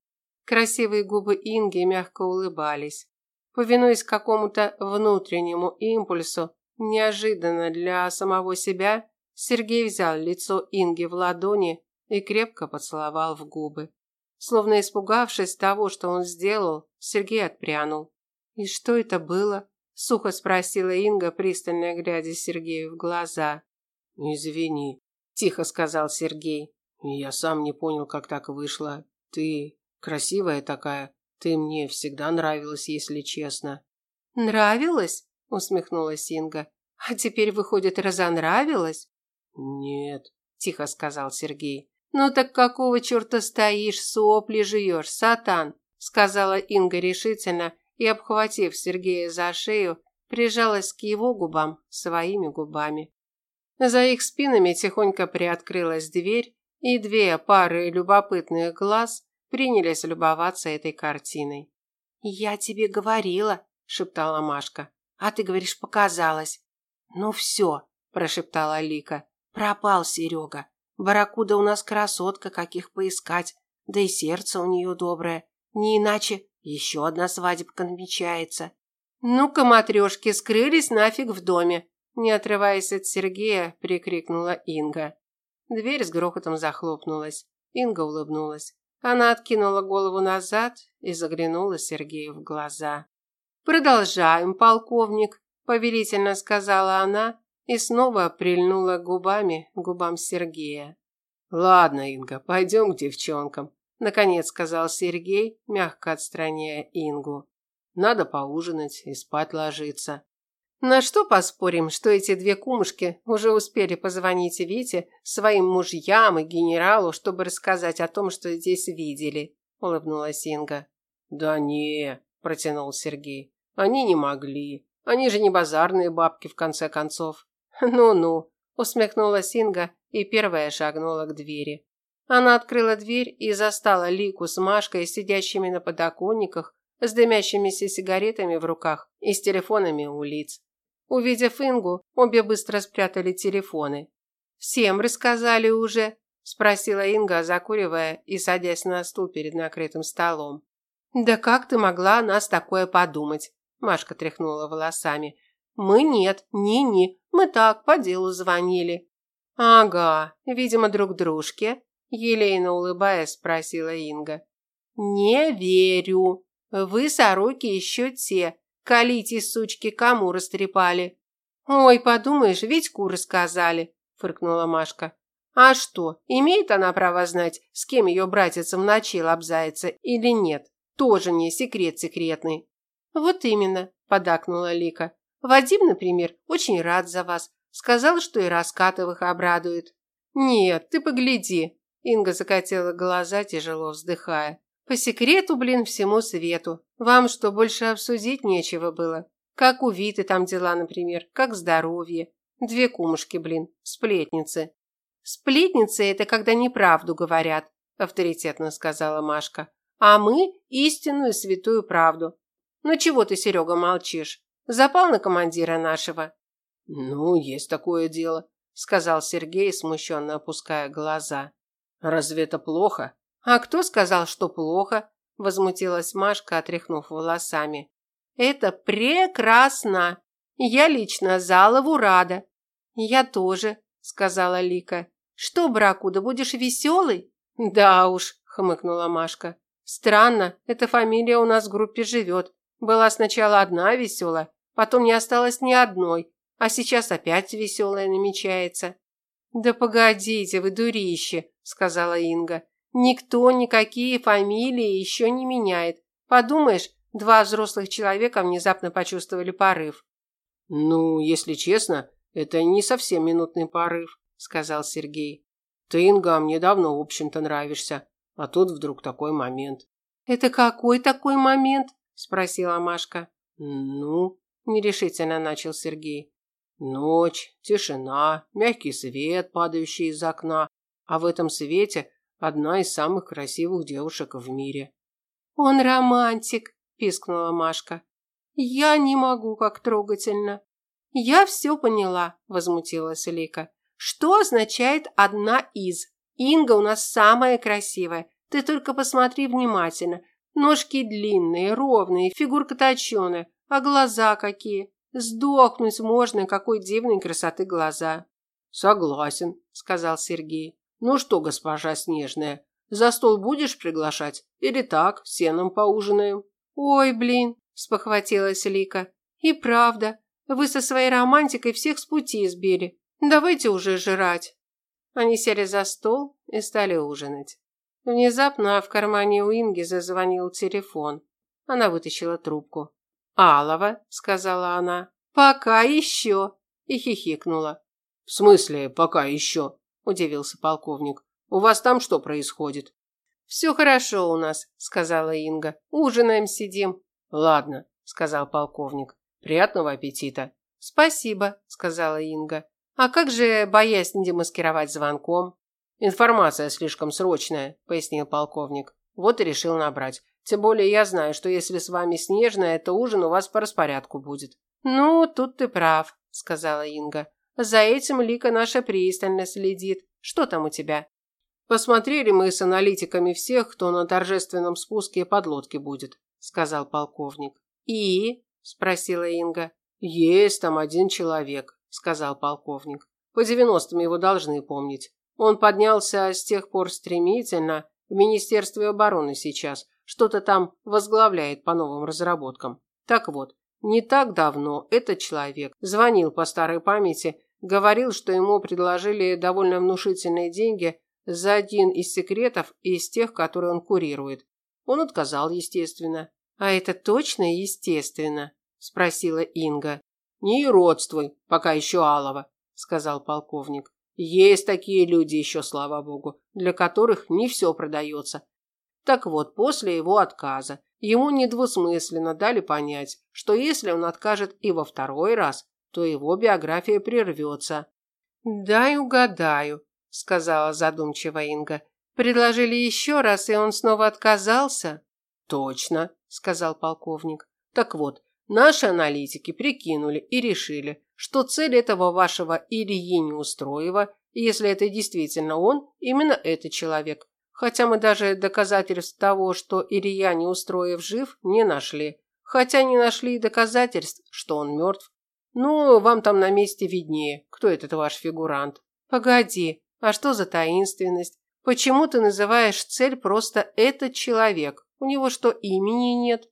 Красивые губы Инги мягко улыбались. Повинуясь какому-то внутреннему импульсу, неожиданно для самого себя, Сергей взял лицо Инги в ладони и крепко поцеловал в губы. Словно испугавшись того, что он сделал, Сергей отпрянул. «И что это было?» – сухо спросила Инга, пристально глядя Сергею в глаза. «Извини», – тихо сказал Сергей. «Я сам не понял, как так вышло. Ты красивая такая. Ты мне всегда нравилась, если честно». «Нравилась?» – усмехнулась Инга. «А теперь, выходит, разонравилась?» «Нет», – тихо сказал Сергей. «Ну так какого черта стоишь, сопли жуешь, сатан?» сказала Инга решительно и, обхватив Сергея за шею, прижалась к его губам своими губами. За их спинами тихонько приоткрылась дверь, и две пары любопытных глаз принялись любоваться этой картиной. «Я тебе говорила», – шептала Машка. «А ты говоришь, показалось». «Ну все», – прошептала Лика. «Пропал Серега. Барракуда у нас красотка, каких поискать. Да и сердце у нее доброе. Не иначе еще одна свадебка намечается. Ну-ка, матрешки, скрылись нафиг в доме. Не отрываясь от Сергея, прикрикнула Инга. Дверь с грохотом захлопнулась. Инга улыбнулась. Она откинула голову назад и заглянула Сергею в глаза. «Продолжаем, полковник», – повелительно сказала она и снова прильнула губами к губам Сергея. Ладно, Инга, пойдем к девчонкам, наконец сказал Сергей, мягко отстраняя Ингу. Надо поужинать и спать ложиться. На что поспорим, что эти две кумушки уже успели позвонить Вите, своим мужьям и генералу, чтобы рассказать о том, что здесь видели, улыбнулась Инга. Да не, протянул Сергей. Они не могли. Они же не базарные бабки в конце концов. «Ну-ну», – усмехнулась Инга и первая шагнула к двери. Она открыла дверь и застала Лику с Машкой, сидящими на подоконниках, с дымящимися сигаретами в руках и с телефонами у лиц. Увидев Ингу, обе быстро спрятали телефоны. «Всем рассказали уже?» – спросила Инга, закуривая и садясь на стул перед накрытым столом. «Да как ты могла о нас такое подумать?» – Машка тряхнула волосами. Мы нет, ни-ни, мы так, по делу звонили. Ага, видимо, друг дружке, елейно улыбаясь, спросила Инга. Не верю. Вы, сороки, еще те. Колите, сучки, кому растрепали? Ой, подумаешь, ведь куры сказали, фыркнула Машка. А что, имеет она право знать, с кем ее братец в ночи лобзается или нет? Тоже не секрет секретный. Вот именно, подакнула Лика. Вадим, например, очень рад за вас. Сказал, что и Раскатовых обрадует. Нет, ты погляди. Инга закатила глаза, тяжело вздыхая. По секрету, блин, всему свету. Вам что, больше обсудить нечего было? Как у Виты там дела, например, как здоровье. Две кумушки, блин, сплетницы. Сплетницы – это когда неправду говорят, авторитетно сказала Машка. А мы – истинную святую правду. Ну чего ты, Серега, молчишь? Запал на командира нашего?» «Ну, есть такое дело», – сказал Сергей, смущенно опуская глаза. «Разве это плохо?» «А кто сказал, что плохо?» – возмутилась Машка, отряхнув волосами. «Это прекрасно! Я лично Залову рада». «Я тоже», – сказала Лика. «Что, Бракуда, будешь веселый?» «Да уж», – хмыкнула Машка. «Странно, эта фамилия у нас в группе живет. Была сначала одна веселая, потом не осталось ни одной, а сейчас опять веселая намечается. Да погодите вы, дурище, сказала Инга. Никто никакие фамилии еще не меняет. Подумаешь, два взрослых человека внезапно почувствовали порыв. Ну, если честно, это не совсем минутный порыв, сказал Сергей. Ты, Инга, мне давно, в общем-то, нравишься, а тут вдруг такой момент. Это какой такой момент? спросила Машка. Ну, нерешительно начал Сергей. Ночь, тишина, мягкий свет, падающий из окна, а в этом свете одна из самых красивых девушек в мире. Он романтик, пискнула Машка. Я не могу, как трогательно. Я все поняла, возмутилась Лика. Что означает одна из? Инга у нас самая красивая. Ты только посмотри внимательно. Ножки длинные, ровные, фигурка точеная, а глаза какие. Сдохнуть можно, какой дивной красоты глаза. Согласен, сказал Сергей. Ну что, госпожа Снежная, за стол будешь приглашать? Или так, сеном поужинаем? Ой, блин, спохватилась Лика. И правда, вы со своей романтикой всех с пути сбили. Давайте уже жрать. Они сели за стол и стали ужинать. Внезапно в кармане у Инги зазвонил телефон. Она вытащила трубку. «Алова», – сказала она. «Пока еще», – и хихикнула. «В смысле, пока еще?» – удивился полковник. «У вас там что происходит?» «Все хорошо у нас», – сказала Инга. «Ужинаем сидим». «Ладно», – сказал полковник. «Приятного аппетита». «Спасибо», – сказала Инга. «А как же боязнь демаскировать звонком?» «Информация слишком срочная», – пояснил полковник. «Вот и решил набрать. Тем более я знаю, что если с вами Снежная, то ужин у вас по распорядку будет». «Ну, тут ты прав», – сказала Инга. «За этим Лика наша пристально следит. Что там у тебя?» «Посмотрели мы с аналитиками всех, кто на торжественном спуске подлодки будет», – сказал полковник. «И?» – спросила Инга. «Есть там один человек», – сказал полковник. «По девяностым его должны помнить. Он поднялся с тех пор стремительно, в Министерстве обороны сейчас, что-то там возглавляет по новым разработкам. Так вот, не так давно этот человек звонил по старой памяти, говорил, что ему предложили довольно внушительные деньги за один из секретов из тех, которые он курирует. Он отказал, естественно. А это точно естественно, спросила Инга. Не родствуй, пока еще Алова, сказал полковник. Есть такие люди еще, слава богу, для которых не все продается. Так вот, после его отказа ему недвусмысленно дали понять, что если он откажет и во второй раз, то его биография прервется. «Дай угадаю», – сказала задумчиво Инга. «Предложили еще раз, и он снова отказался?» «Точно», – сказал полковник. «Так вот, наши аналитики прикинули и решили, что цель этого вашего Ильи Неустроева, если это действительно он, именно этот человек. Хотя мы даже доказательств того, что Илья Неустроев жив, не нашли. Хотя не нашли и доказательств, что он мертв. Ну, вам там на месте виднее, кто этот ваш фигурант. Погоди, а что за таинственность? Почему ты называешь цель просто «этот человек»? У него что, имени нет?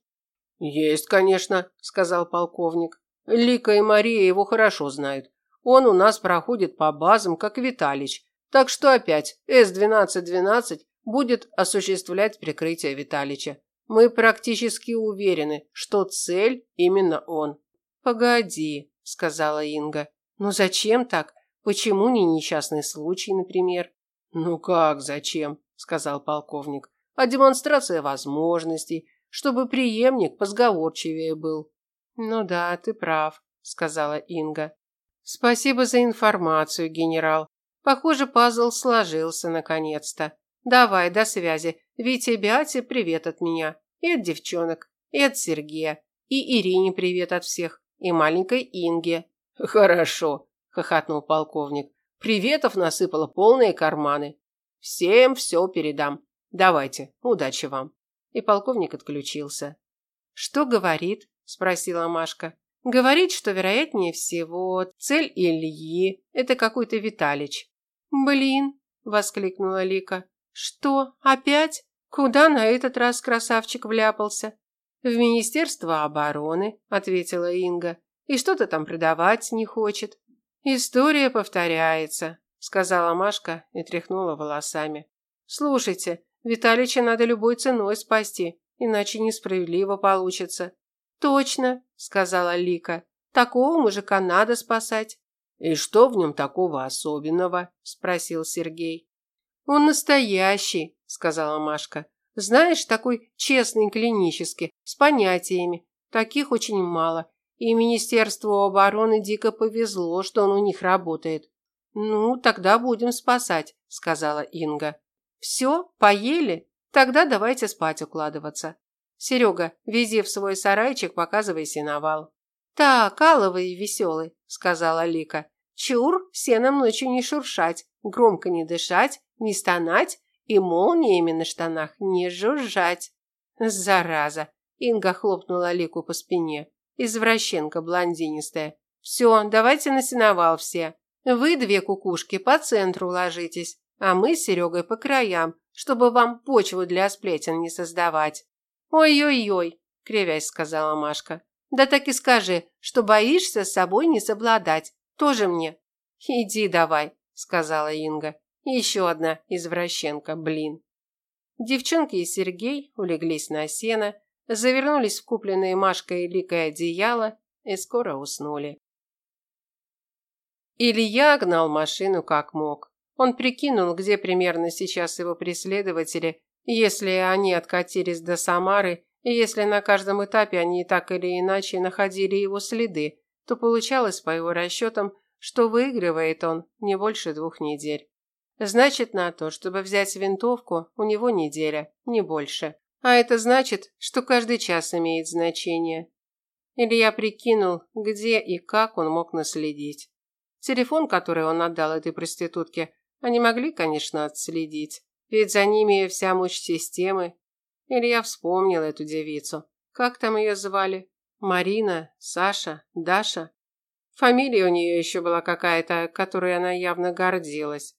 Есть, конечно, сказал полковник. Лика и Мария его хорошо знают. Он у нас проходит по базам, как Виталич. Так что опять С-1212 будет осуществлять прикрытие Виталича. Мы практически уверены, что цель именно он. Погоди, сказала Инга. Ну зачем так? Почему не несчастный случай, например? Ну как, зачем? сказал полковник. А демонстрация возможностей, чтобы преемник позговорчивее был. Ну да, ты прав, сказала Инга. Спасибо за информацию, генерал. Похоже, пазл сложился наконец-то. Давай, до связи. Вите Бяте привет от меня. И от девчонок. И от Сергея. И Ирине привет от всех. И маленькой Инге. Хорошо, хохотнул полковник. Приветов насыпало полные карманы. Всем все передам. Давайте, удачи вам. И полковник отключился. Что говорит? спросила Машка. Говорит, что вероятнее всего цель Ильи это какой-то Виталич. Блин, воскликнула Лика. Что, опять? Куда на этот раз красавчик вляпался? В Министерство обороны, ответила Инга. И что-то там продавать не хочет. История повторяется, сказала Машка и тряхнула волосами. Слушайте, Виталича надо любой ценой спасти, иначе несправедливо получится. Точно, сказала Лика. Такого мужика надо спасать. И что в нем такого особенного? спросил Сергей. Он настоящий, сказала Машка. Знаешь, такой честный клинический, с понятиями. Таких очень мало. И Министерству обороны дико повезло, что он у них работает. Ну, тогда будем спасать, сказала Инга. Все, поели? Тогда давайте спать укладываться. Серега, вези в свой сарайчик, показывай сеновал. Так, аловый и веселый, сказала Лика. Чур, сеном ночью не шуршать, громко не дышать, не стонать и молниями на штанах не жужжать. Зараза! Инга хлопнула Лику по спине. Извращенка блондинистая. Все, давайте на сеновал все. Вы две кукушки по центру ложитесь, а мы с Серегой по краям, чтобы вам почву для сплетен не создавать. Ой-ой-ой, кривясь сказала Машка. Да так и скажи, что боишься с собой не совладать. Тоже мне. Иди давай, сказала Инга. Еще одна извращенка, блин. Девчонки и Сергей улеглись на сено, завернулись в купленные Машкой и Ликой одеяло и скоро уснули. Илья гнал машину как мог. Он прикинул, где примерно сейчас его преследователи, если они откатились до Самары, и если на каждом этапе они так или иначе находили его следы, то получалось, по его расчетам, что выигрывает он не больше двух недель. Значит, на то, чтобы взять винтовку, у него неделя, не больше. А это значит, что каждый час имеет значение. Илья прикинул, где и как он мог наследить. Телефон, который он отдал этой проститутке, они могли, конечно, отследить. Ведь за ними вся мощь системы. Илья вспомнил эту девицу. Как там ее звали? Марина, Саша, Даша? Фамилия у нее еще была какая-то, которой она явно гордилась.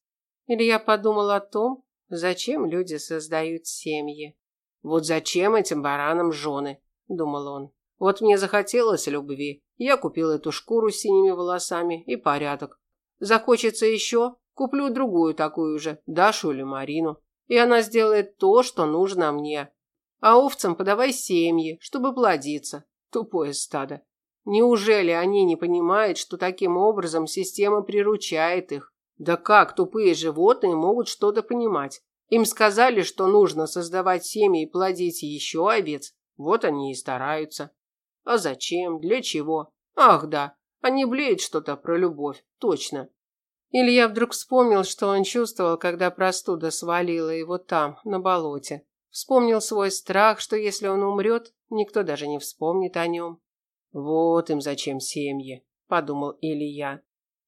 Илья подумал о том, зачем люди создают семьи. Вот зачем этим баранам жены, думал он. Вот мне захотелось любви. Я купил эту шкуру с синими волосами и порядок. Захочется еще, куплю другую такую же, Дашу или Марину. И она сделает то, что нужно мне. А овцам подавай семьи, чтобы плодиться. Тупое стадо. Неужели они не понимают, что таким образом система приручает их? Да как тупые животные могут что-то понимать? Им сказали, что нужно создавать семьи и плодить еще овец. Вот они и стараются. А зачем? Для чего? Ах, да, они блеют что-то про любовь. Точно. Илья вдруг вспомнил, что он чувствовал, когда простуда свалила его там, на болоте. Вспомнил свой страх, что если он умрет, никто даже не вспомнит о нем. Вот им зачем семьи, подумал Илья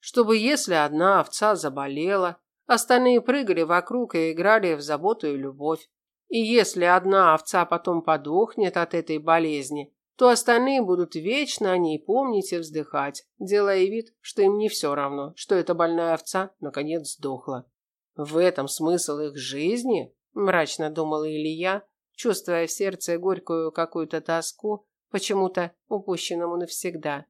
чтобы если одна овца заболела, остальные прыгали вокруг и играли в заботу и любовь. И если одна овца потом подохнет от этой болезни, то остальные будут вечно о ней помнить и вздыхать, делая вид, что им не все равно, что эта больная овца наконец сдохла. В этом смысл их жизни, мрачно думал Илья, чувствуя в сердце горькую какую-то тоску, почему-то упущенному навсегда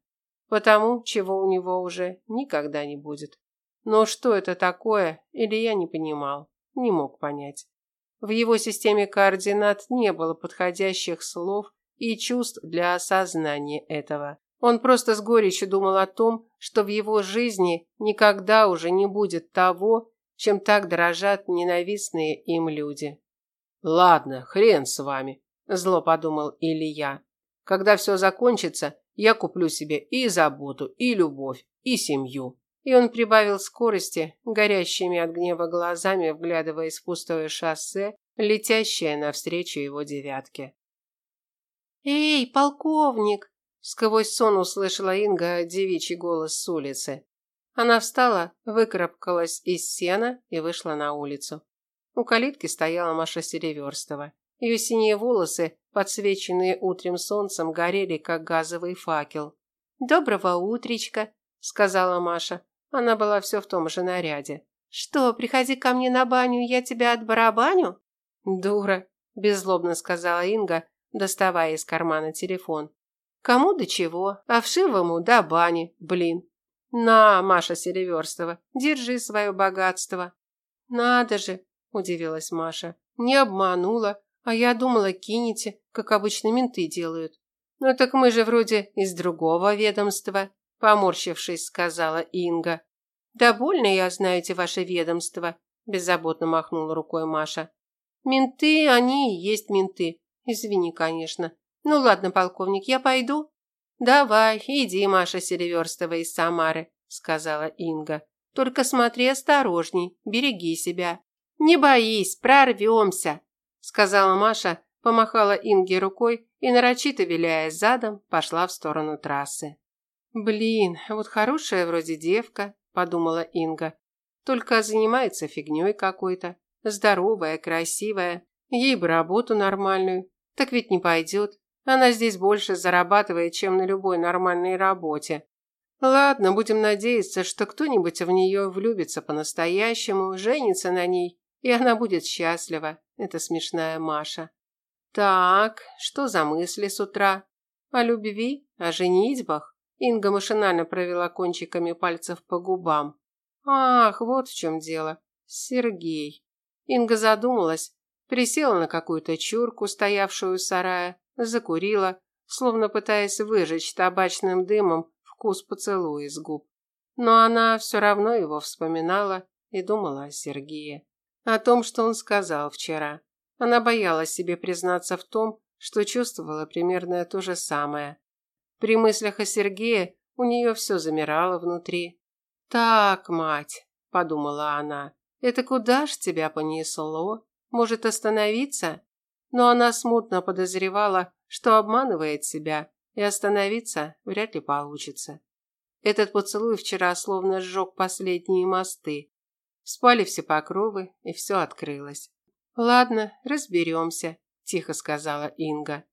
потому чего у него уже никогда не будет. Но что это такое, Илья не понимал, не мог понять. В его системе координат не было подходящих слов и чувств для осознания этого. Он просто с горечью думал о том, что в его жизни никогда уже не будет того, чем так дорожат ненавистные им люди. «Ладно, хрен с вами», – зло подумал Илья. «Когда все закончится, я куплю себе и заботу, и любовь, и семью. И он прибавил скорости, горящими от гнева глазами, вглядываясь в пустое шоссе, летящее навстречу его девятке. «Эй, полковник!» – сквозь сон услышала Инга девичий голос с улицы. Она встала, выкарабкалась из сена и вышла на улицу. У калитки стояла Маша Сереверстова. Ее синие волосы, подсвеченные утренним солнцем, горели, как газовый факел. «Доброго утречка», – сказала Маша. Она была все в том же наряде. «Что, приходи ко мне на баню, я тебя отбарабаню?» «Дура», – беззлобно сказала Инга, доставая из кармана телефон. «Кому до чего, а вшивому до бани, блин». «На, Маша Сереверстова, держи свое богатство». «Надо же», – удивилась Маша, – «не обманула, а я думала, кинете, как обычно менты делают. Ну так мы же вроде из другого ведомства, поморщившись, сказала Инга. Да больно я эти ваши ведомства, беззаботно махнула рукой Маша. Менты, они и есть менты. Извини, конечно. Ну ладно, полковник, я пойду. Давай, иди, Маша Селиверстова из Самары, сказала Инга. Только смотри осторожней, береги себя. Не боись, прорвемся сказала Маша, помахала Инге рукой и, нарочито виляя задом, пошла в сторону трассы. «Блин, вот хорошая вроде девка», – подумала Инга. Только занимается фигней какой-то. Здоровая, красивая. Ей бы работу нормальную. Так ведь не пойдет. Она здесь больше зарабатывает, чем на любой нормальной работе. Ладно, будем надеяться, что кто-нибудь в нее влюбится по-настоящему, женится на ней, и она будет счастлива. Это смешная Маша. Так, что за мысли с утра? О любви? О женитьбах? Инга машинально провела кончиками пальцев по губам. Ах, вот в чем дело. Сергей. Инга задумалась, присела на какую-то чурку, стоявшую у сарая, закурила, словно пытаясь выжечь табачным дымом вкус поцелуя с губ. Но она все равно его вспоминала и думала о Сергее. О том, что он сказал вчера. Она боялась себе признаться в том, что чувствовала примерно то же самое. При мыслях о Сергее у нее все замирало внутри. «Так, мать», – подумала она, – «это куда ж тебя понесло? Может остановиться?» Но она смутно подозревала, что обманывает себя, и остановиться вряд ли получится. Этот поцелуй вчера словно сжег последние мосты. Спали все покровы, и все открылось. «Ладно, разберемся», – тихо сказала Инга.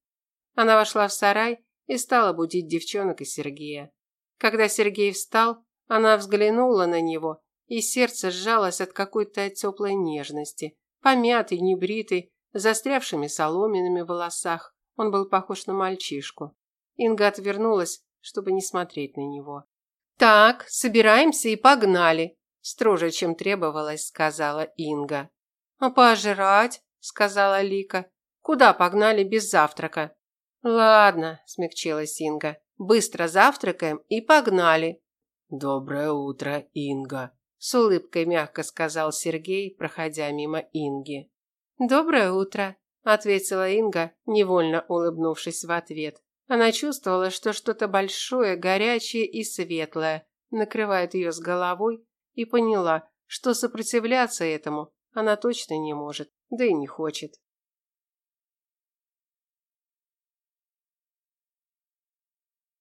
Она вошла в сарай и стала будить девчонок и Сергея. Когда Сергей встал, она взглянула на него, и сердце сжалось от какой-то теплой нежности. Помятый, небритый, застрявшими соломинами в волосах, он был похож на мальчишку. Инга отвернулась, чтобы не смотреть на него. «Так, собираемся и погнали», – строже, чем требовалось, сказала Инга. «А пожрать?» – сказала Лика. «Куда погнали без завтрака?» «Ладно», – смягчилась Инга. «Быстро завтракаем и погнали». «Доброе утро, Инга», – с улыбкой мягко сказал Сергей, проходя мимо Инги. «Доброе утро», – ответила Инга, невольно улыбнувшись в ответ. Она чувствовала, что что-то большое, горячее и светлое накрывает ее с головой, и поняла, что сопротивляться этому она точно не может, да и не хочет.